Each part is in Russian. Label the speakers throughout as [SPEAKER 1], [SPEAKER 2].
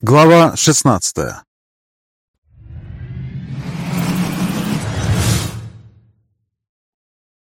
[SPEAKER 1] Глава 16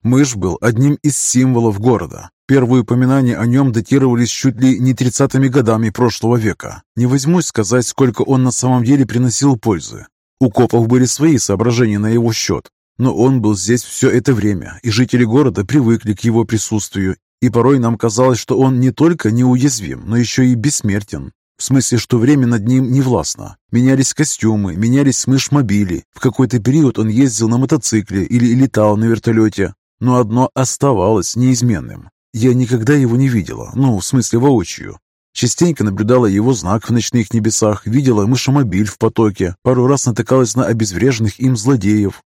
[SPEAKER 1] Мышь был одним из символов города. Первые упоминания о нем датировались чуть ли не 30-ми годами прошлого века. Не возьмусь сказать, сколько он на самом деле приносил пользы. У копов были свои соображения на его счет, но он был здесь все это время, и жители города привыкли к его присутствию, и порой нам казалось, что он не только неуязвим, но еще и бессмертен. В смысле, что время над ним не властно. Менялись костюмы, менялись мышь-мобили. В какой-то период он ездил на мотоцикле или летал на вертолете. Но одно оставалось неизменным. Я никогда его не видела, ну, в смысле воочию. Частенько наблюдала его знак в ночных небесах, видела мышомобиль в потоке, пару раз натыкалась на обезвреженных им злодеев.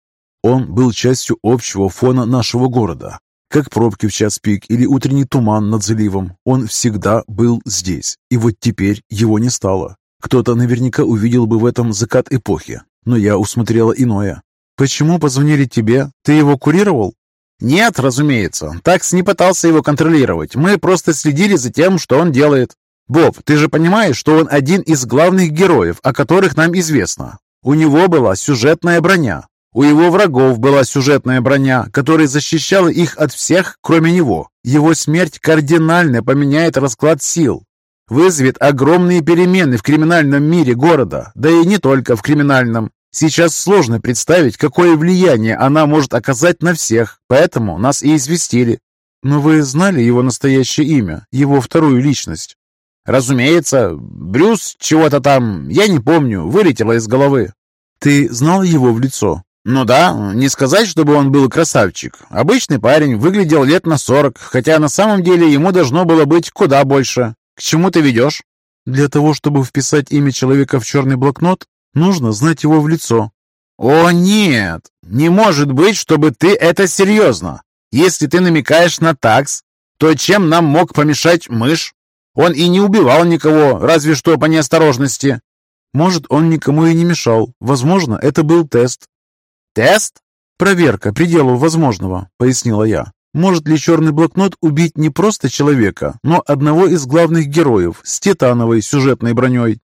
[SPEAKER 1] Он был частью общего фона нашего города. Как пробки в час пик или утренний туман над заливом, он всегда был здесь. И вот теперь его не стало. Кто-то наверняка увидел бы в этом закат эпохи, но я усмотрела иное. «Почему позвонили тебе? Ты его курировал?»
[SPEAKER 2] «Нет, разумеется. Такс не пытался его контролировать. Мы просто следили за тем, что он делает. Боб, ты же понимаешь, что он один из главных героев, о которых нам известно. У него была сюжетная броня. У его врагов была сюжетная броня, которая защищала их от всех, кроме него. Его смерть кардинально поменяет расклад сил, вызовет огромные перемены в криминальном мире города, да и не только в криминальном. Сейчас сложно представить, какое влияние она может оказать на всех, поэтому нас и известили.
[SPEAKER 1] Но вы знали его настоящее имя, его вторую личность?
[SPEAKER 2] Разумеется, Брюс чего-то там, я не помню, вылетело из головы.
[SPEAKER 1] Ты знал его в лицо?
[SPEAKER 2] Ну да, не сказать, чтобы он был красавчик. Обычный парень, выглядел лет на сорок, хотя на самом деле ему должно было быть куда больше. К чему ты ведешь?
[SPEAKER 1] Для того, чтобы вписать имя человека в черный блокнот, Нужно знать его в лицо.
[SPEAKER 2] «О, нет! Не может быть, чтобы ты это серьезно! Если ты намекаешь на такс, то чем нам мог помешать мышь? Он и не убивал никого, разве что по неосторожности».
[SPEAKER 1] «Может, он никому и не мешал. Возможно, это был тест».
[SPEAKER 2] «Тест?»
[SPEAKER 1] «Проверка пределов возможного», — пояснила я. «Может ли черный блокнот убить не просто человека, но одного из главных героев с титановой сюжетной броней?»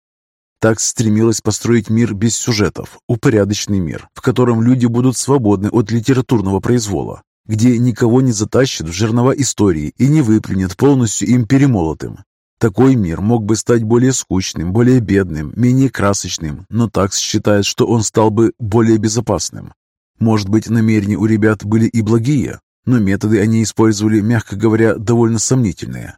[SPEAKER 1] Так стремилась построить мир без сюжетов, упорядоченный мир, в котором люди будут свободны от литературного произвола, где никого не затащит в жернова истории и не выплюнет полностью им перемолотым. Такой мир мог бы стать более скучным, более бедным, менее красочным, но Такс считает, что он стал бы более безопасным. Может быть, намерения у ребят были и благие, но методы они использовали, мягко говоря, довольно сомнительные.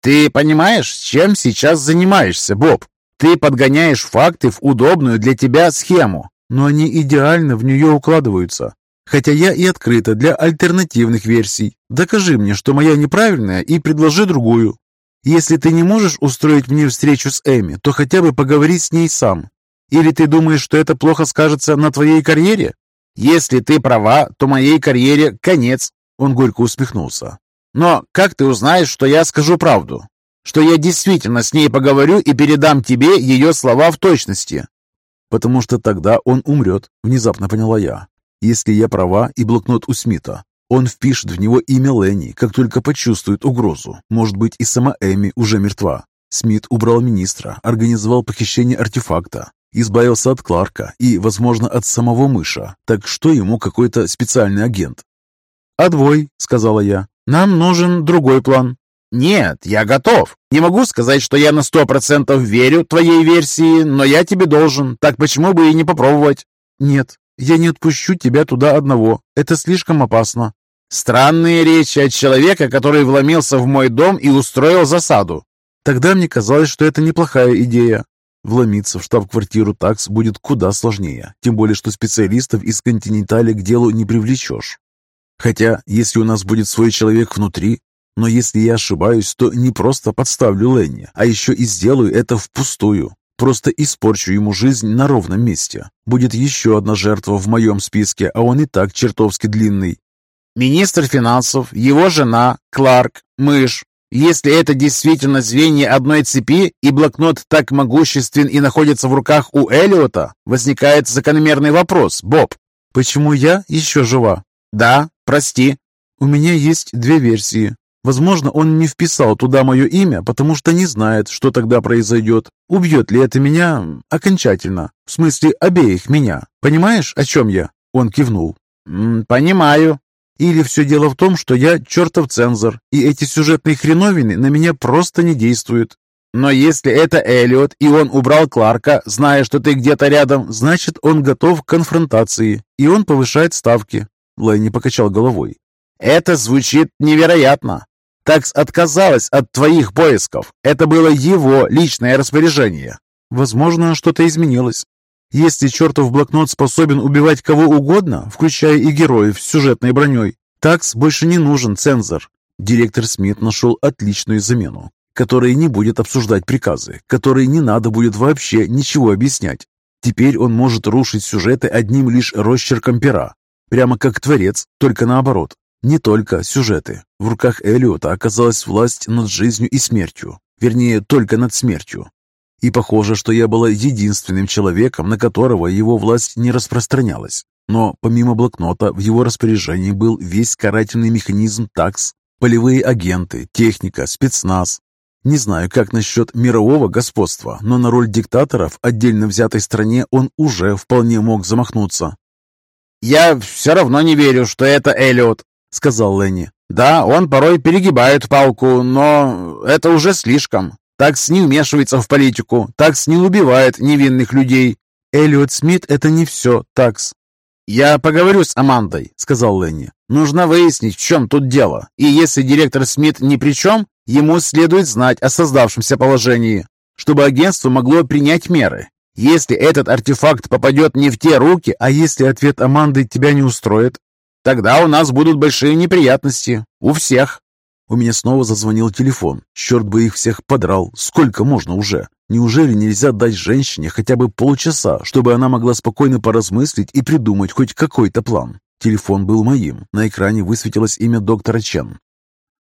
[SPEAKER 2] «Ты понимаешь, чем сейчас занимаешься, Боб?» Ты подгоняешь факты в удобную для тебя схему,
[SPEAKER 1] но они идеально в нее укладываются. Хотя я и открыта для альтернативных версий. Докажи мне, что моя неправильная, и предложи другую. Если ты не можешь устроить мне встречу с Эми, то хотя бы поговори с ней сам. Или ты думаешь, что это плохо скажется на твоей карьере?
[SPEAKER 2] Если ты права, то моей карьере конец. Он горько усмехнулся. Но как ты узнаешь, что я скажу правду? что я действительно с ней поговорю и передам тебе ее слова в точности.
[SPEAKER 1] Потому что тогда он умрет, внезапно поняла я. Если я права и блокнот у Смита, он впишет в него имя Ленни, как только почувствует угрозу. Может быть, и сама Эми уже мертва. Смит убрал министра, организовал похищение артефакта, избавился от Кларка и, возможно, от самого мыша. Так что ему какой-то специальный агент?
[SPEAKER 2] «Отбой», — сказала я. «Нам нужен другой план». «Нет, я готов. Не могу сказать, что я на сто процентов верю твоей версии, но я тебе должен, так почему бы и не попробовать?»
[SPEAKER 1] «Нет, я не отпущу тебя туда одного. Это слишком опасно».
[SPEAKER 2] «Странные речи от человека, который вломился в мой дом и устроил засаду».
[SPEAKER 1] «Тогда мне казалось, что это неплохая идея. Вломиться в штаб-квартиру ТАКС будет куда сложнее, тем более что специалистов из «Континентали» к делу не привлечешь. Хотя, если у нас будет свой человек внутри, но если я ошибаюсь, то не просто подставлю Ленни, а еще и сделаю это впустую. Просто испорчу ему жизнь на ровном месте. Будет еще одна жертва в моем списке, а он и так чертовски длинный.
[SPEAKER 2] Министр финансов, его жена, Кларк, мышь. Если это действительно звенья одной цепи, и блокнот так могуществен и находится в руках у Эллиота, возникает закономерный вопрос, Боб.
[SPEAKER 1] Почему я еще жива?
[SPEAKER 2] Да, прости.
[SPEAKER 1] У меня есть две версии. Возможно, он не вписал туда мое имя, потому что не знает, что тогда произойдет. Убьет ли это меня окончательно? В смысле, обеих меня. Понимаешь, о чем я?» Он кивнул.
[SPEAKER 2] «Понимаю».
[SPEAKER 1] Или все дело в том, что я чертов цензор, и эти сюжетные хреновины на меня просто не действуют.
[SPEAKER 2] Но если это Эллиот, и он убрал Кларка, зная, что ты где-то рядом,
[SPEAKER 1] значит, он готов к конфронтации, и он повышает ставки. Лэнни покачал головой.
[SPEAKER 2] Это звучит невероятно. Такс отказалась от твоих поисков. Это было его личное распоряжение.
[SPEAKER 1] Возможно, что-то изменилось. Если чертов блокнот способен убивать кого угодно, включая и героев с сюжетной броней, такс больше не нужен цензор. Директор Смит нашел отличную замену который не будет обсуждать приказы, который не надо будет вообще ничего объяснять. Теперь он может рушить сюжеты одним лишь росчерком пера, прямо как творец, только наоборот. Не только сюжеты. В руках Элиота оказалась власть над жизнью и смертью, вернее, только над смертью. И похоже, что я была единственным человеком, на которого его власть не распространялась. Но помимо блокнота в его распоряжении был весь карательный механизм ТАКС, полевые агенты, техника, спецназ, не знаю, как насчет мирового господства, но на роль диктатора в отдельно взятой стране он уже вполне мог замахнуться.
[SPEAKER 2] «Я все равно не верю, что это Эллиот», — сказал Ленни. «Да, он порой перегибает палку, но это уже слишком. Такс не вмешивается в политику, Такс не убивает невинных людей».
[SPEAKER 1] «Эллиот Смит — это не все, Такс».
[SPEAKER 2] «Я поговорю с Амандой», — сказал Ленни. «Нужно выяснить, в чем тут дело. И если директор Смит ни при чем, Ему следует знать о создавшемся положении, чтобы агентство могло принять меры. Если этот артефакт попадет не в те руки,
[SPEAKER 1] а если ответ Аманды тебя не устроит,
[SPEAKER 2] тогда у нас будут большие неприятности. У всех.
[SPEAKER 1] У меня снова зазвонил телефон. Черт бы их всех подрал. Сколько можно уже? Неужели нельзя дать женщине хотя бы полчаса, чтобы она могла спокойно поразмыслить и придумать хоть какой-то план? Телефон был моим. На экране высветилось имя доктора Чен.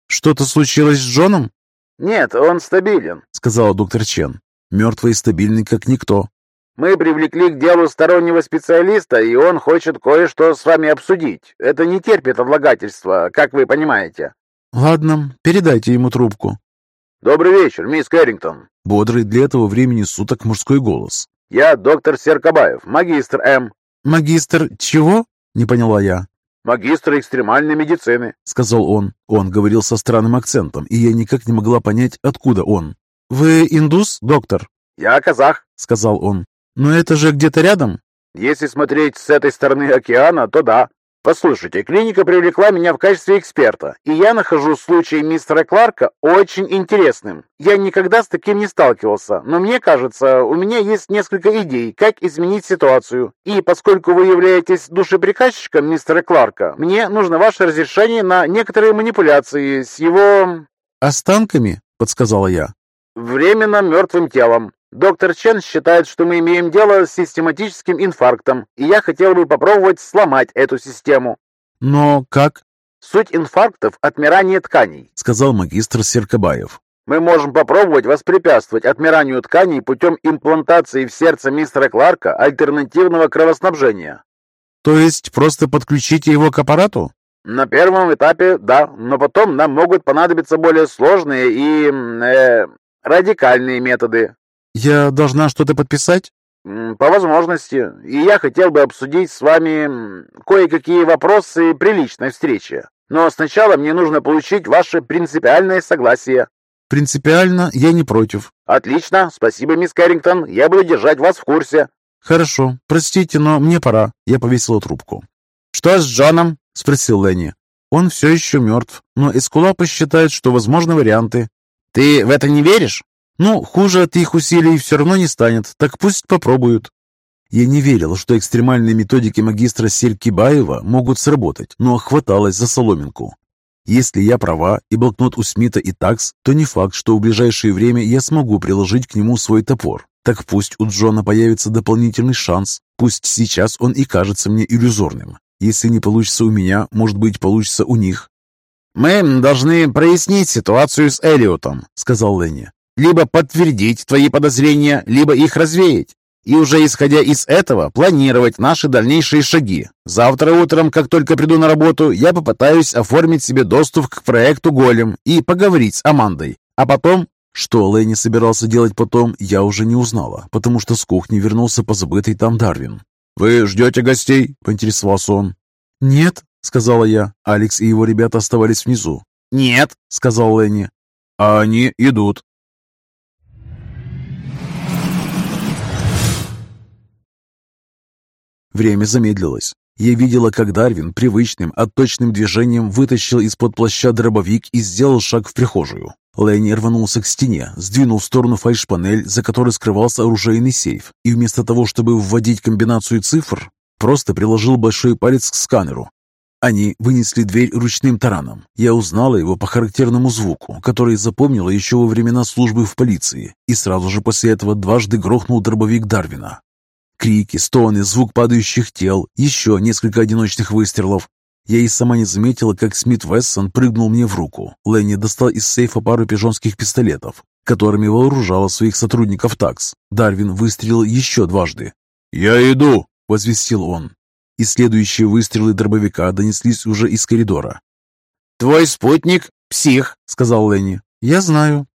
[SPEAKER 1] «Что-то случилось с Джоном?»
[SPEAKER 3] «Нет, он стабилен», —
[SPEAKER 1] сказала доктор Чен. «Мертвый и стабильный, как никто».
[SPEAKER 3] «Мы привлекли к делу стороннего специалиста, и он хочет кое-что с вами обсудить. Это не терпит отлагательства, как вы понимаете».
[SPEAKER 1] «Ладно, передайте ему трубку».
[SPEAKER 3] «Добрый вечер, мисс Кэррингтон».
[SPEAKER 1] Бодрый для этого времени суток мужской голос.
[SPEAKER 3] «Я доктор Серкобаев, магистр М».
[SPEAKER 1] «Магистр чего?» — не поняла я
[SPEAKER 3] магистр экстремальной медицины», —
[SPEAKER 1] сказал он. Он говорил со странным акцентом, и я никак не могла понять, откуда он. «Вы индус, доктор?»
[SPEAKER 3] «Я казах», —
[SPEAKER 1] сказал он. «Но это же где-то рядом?»
[SPEAKER 3] «Если смотреть с этой стороны океана, то да. Послушайте, клиника привлекла меня в качестве эксперта, и я нахожу случай мистера Кларка очень интересным. Я никогда с таким не сталкивался, но мне кажется, у меня есть несколько идей, как изменить ситуацию. И поскольку вы являетесь душеприказчиком мистера Кларка, мне нужно ваше разрешение на некоторые манипуляции с его...
[SPEAKER 1] «Останками?» — подсказала я.
[SPEAKER 3] «Временно мертвым телом. Доктор Чен считает, что мы имеем дело с систематическим инфарктом, и я хотел бы попробовать сломать эту систему.
[SPEAKER 1] Но как?
[SPEAKER 3] Суть инфарктов – отмирание тканей,
[SPEAKER 1] сказал магистр Серкобаев.
[SPEAKER 3] Мы можем попробовать воспрепятствовать отмиранию тканей путем имплантации в сердце мистера Кларка альтернативного кровоснабжения.
[SPEAKER 1] То есть просто подключите его к аппарату?
[SPEAKER 3] На первом этапе – да, но потом нам могут понадобиться более сложные и... Э, радикальные методы.
[SPEAKER 1] Я должна что-то подписать?
[SPEAKER 3] По возможности. И я хотел бы обсудить с вами кое-какие вопросы при личной встрече. Но сначала мне нужно получить ваше принципиальное согласие.
[SPEAKER 1] Принципиально я не против.
[SPEAKER 3] Отлично. Спасибо, мисс Кэррингтон. Я буду держать вас в курсе.
[SPEAKER 1] Хорошо. Простите, но мне пора. Я повесила трубку.
[SPEAKER 2] Что с Джоном?
[SPEAKER 1] Спросил Ленни. Он все еще мертв, но Эскулапа считает, что возможны варианты.
[SPEAKER 2] Ты в это не веришь?
[SPEAKER 1] Ну, хуже от их усилий все равно не станет, так пусть попробуют. Я не верил, что экстремальные методики магистра Серкибаева могут сработать, но хваталось за соломинку. Если я права и блокнот у Смита и такс, то не факт, что в ближайшее время я смогу приложить к нему свой топор. Так пусть у Джона появится дополнительный шанс, пусть сейчас он и кажется мне иллюзорным. Если не получится у меня, может быть, получится у них.
[SPEAKER 2] «Мы должны прояснить ситуацию с Элиотом», — сказал Ленни. Либо подтвердить твои подозрения, либо их развеять. и уже исходя из этого планировать наши дальнейшие шаги. Завтра утром, как только приду на работу, я попытаюсь оформить себе доступ к проекту «Голем» и поговорить с Амандой. А потом что Лэнни собирался делать потом, я уже не узнала, потому что с кухни вернулся позабытый там Дарвин. «Вы ждете гостей?» – поинтересовался он.
[SPEAKER 1] «Нет», – сказала я. Алекс и его ребята оставались внизу.
[SPEAKER 2] «Нет», – сказал Лэнни.
[SPEAKER 1] «А они идут». Время замедлилось. Я видела, как Дарвин привычным, отточным движением вытащил из-под плаща дробовик и сделал шаг в прихожую. Ленни рванулся к стене, сдвинул в сторону фальшпанель, за которой скрывался оружейный сейф, и вместо того, чтобы вводить комбинацию цифр, просто приложил большой палец к сканеру. Они вынесли дверь ручным тараном. Я узнала его по характерному звуку, который запомнила еще во времена службы в полиции, и сразу же после этого дважды грохнул дробовик Дарвина. Крики, стоны, звук падающих тел, еще несколько одиночных выстрелов. Я и сама не заметила, как Смит Вессон прыгнул мне в руку. Ленни достал из сейфа пару пижонских пистолетов, которыми вооружала своих сотрудников ТАКС. Дарвин выстрелил еще дважды.
[SPEAKER 2] «Я иду!»
[SPEAKER 1] – возвестил он. И следующие выстрелы дробовика донеслись уже из коридора.
[SPEAKER 2] «Твой спутник – псих», – сказал Ленни.
[SPEAKER 1] «Я знаю».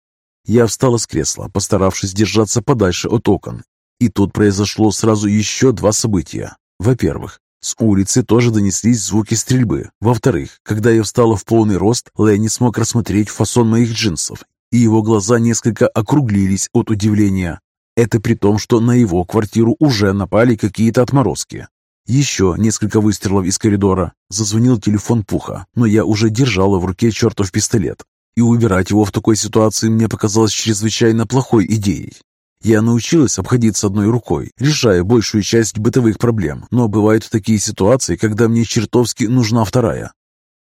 [SPEAKER 1] Я встала с кресла, постаравшись держаться подальше от окон. И тут произошло сразу еще два события. Во-первых, с улицы тоже донеслись звуки стрельбы. Во-вторых, когда я встала в полный рост, Ленни смог рассмотреть фасон моих джинсов, и его глаза несколько округлились от удивления. Это при том, что на его квартиру уже напали какие-то отморозки. Еще несколько выстрелов из коридора. Зазвонил телефон Пуха, но я уже держала в руке чертов пистолет. И убирать его в такой ситуации мне показалось чрезвычайно плохой идеей. Я научилась обходиться одной рукой, решая большую часть бытовых проблем, но бывают такие ситуации, когда мне чертовски нужна вторая.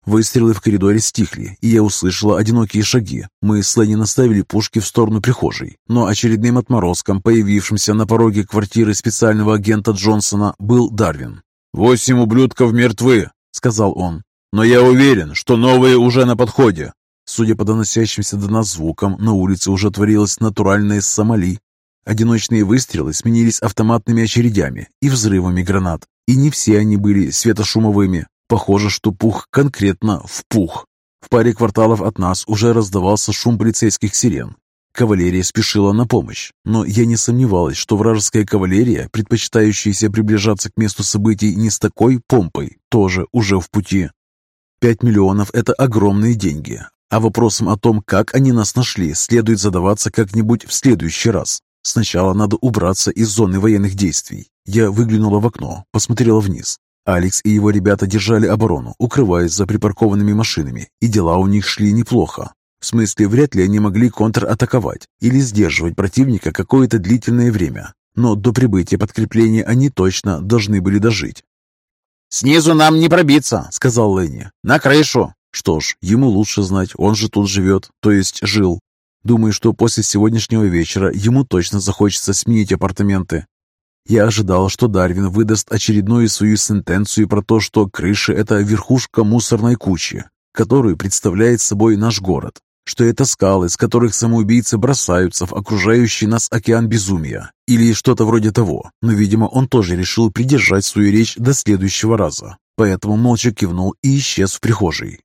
[SPEAKER 1] Выстрелы в коридоре стихли, и я услышала одинокие шаги. Мы с Ленни наставили пушки в сторону прихожей, но очередным отморозком, появившимся на пороге квартиры специального агента Джонсона, был Дарвин.
[SPEAKER 2] «Восемь ублюдков мертвы», — сказал он. «Но я уверен, что новые уже на подходе».
[SPEAKER 1] Судя по доносящимся до нас звукам, на улице уже творилось натуральное сомали. Одиночные выстрелы сменились автоматными очередями и взрывами гранат. И не все они были светошумовыми. Похоже, что пух конкретно в пух. В паре кварталов от нас уже раздавался шум полицейских сирен. Кавалерия спешила на помощь, но я не сомневалась, что вражеская кавалерия, предпочитающаяся приближаться к месту событий не с такой помпой, тоже уже в пути. Пять миллионов – это огромные деньги, а вопросом о том, как они нас нашли, следует задаваться как-нибудь в следующий раз. Сначала надо убраться из зоны военных действий. Я выглянула в окно, посмотрела вниз. Алекс и его ребята держали оборону, укрываясь за припаркованными машинами, и дела у них шли неплохо. В смысле, вряд ли они могли контратаковать или сдерживать противника какое-то длительное время. Но до прибытия подкрепления они точно должны были дожить.
[SPEAKER 2] «Снизу нам не пробиться», — сказал Ленни. «На крышу».
[SPEAKER 1] Что ж, ему лучше знать, он же тут живет, то есть жил. Думаю, что после сегодняшнего вечера ему точно захочется сменить апартаменты. Я ожидал, что Дарвин выдаст очередную свою сентенцию про то, что крыша – это верхушка мусорной кучи, которую представляет собой наш город, что это скалы, с которых самоубийцы бросаются в окружающий нас океан безумия, или что-то вроде того, но, видимо, он тоже решил придержать свою речь до следующего раза, поэтому молча кивнул и исчез в прихожей.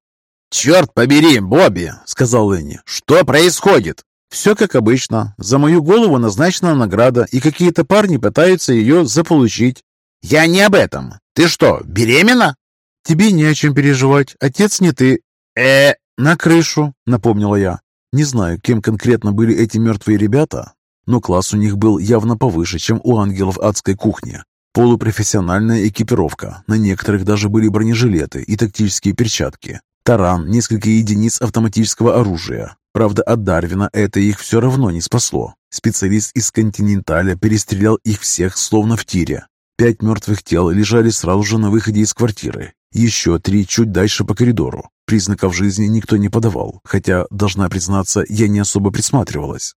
[SPEAKER 2] «Черт побери, Бобби!» — сказал Ленни. «Что происходит?»
[SPEAKER 1] «Все как обычно. За мою голову назначена награда, и какие-то парни пытаются ее заполучить».
[SPEAKER 2] «Я не об этом. Ты что, беременна?»
[SPEAKER 1] «Тебе не о чем переживать. Отец не ты».
[SPEAKER 2] э
[SPEAKER 1] «На крышу», — напомнила я. Не знаю, кем конкретно были эти мертвые ребята, но класс у них был явно повыше, чем у ангелов адской кухни. Полупрофессиональная экипировка, на некоторых даже были бронежилеты и тактические перчатки. Таран, несколько единиц автоматического оружия. Правда, от Дарвина это их все равно не спасло. Специалист из «Континенталя» перестрелял их всех словно в тире. Пять мертвых тел лежали сразу же на выходе из квартиры. Еще три чуть дальше по коридору. Признаков жизни никто не подавал, хотя, должна признаться, я не особо присматривалась.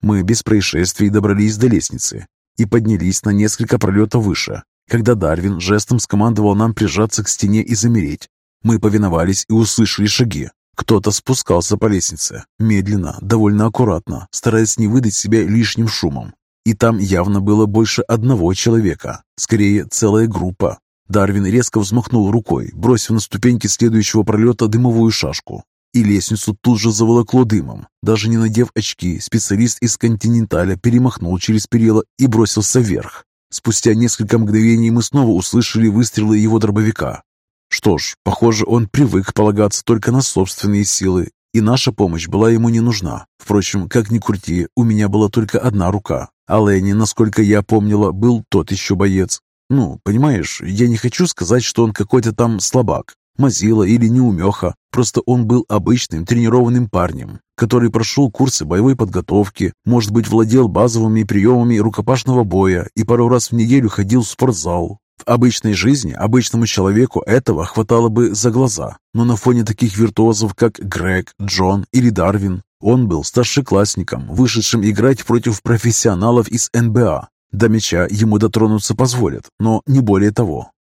[SPEAKER 1] Мы без происшествий добрались до лестницы и поднялись на несколько пролетов выше, когда Дарвин жестом скомандовал нам прижаться к стене и замереть, мы повиновались и услышали шаги. Кто-то спускался по лестнице, медленно, довольно аккуратно, стараясь не выдать себя лишним шумом. И там явно было больше одного человека, скорее целая группа. Дарвин резко взмахнул рукой, бросив на ступеньки следующего пролета дымовую шашку. И лестницу тут же заволокло дымом. Даже не надев очки, специалист из «Континенталя» перемахнул через перила и бросился вверх. Спустя несколько мгновений мы снова услышали выстрелы его дробовика. Что ж, похоже, он привык полагаться только на собственные силы, и наша помощь была ему не нужна. Впрочем, как ни крути, у меня была только одна рука, а Ленни, насколько я помнила, был тот еще боец. Ну, понимаешь, я не хочу сказать, что он какой-то там слабак, мазила или неумеха, просто он был обычным тренированным парнем, который прошел курсы боевой подготовки, может быть, владел базовыми приемами рукопашного боя и пару раз в неделю ходил в спортзал. В обычной жизни обычному человеку этого хватало бы за глаза, но на фоне таких виртуозов, как Грег, Джон или Дарвин, он был старшеклассником, вышедшим играть против профессионалов из НБА. До мяча ему дотронуться позволят, но не более того.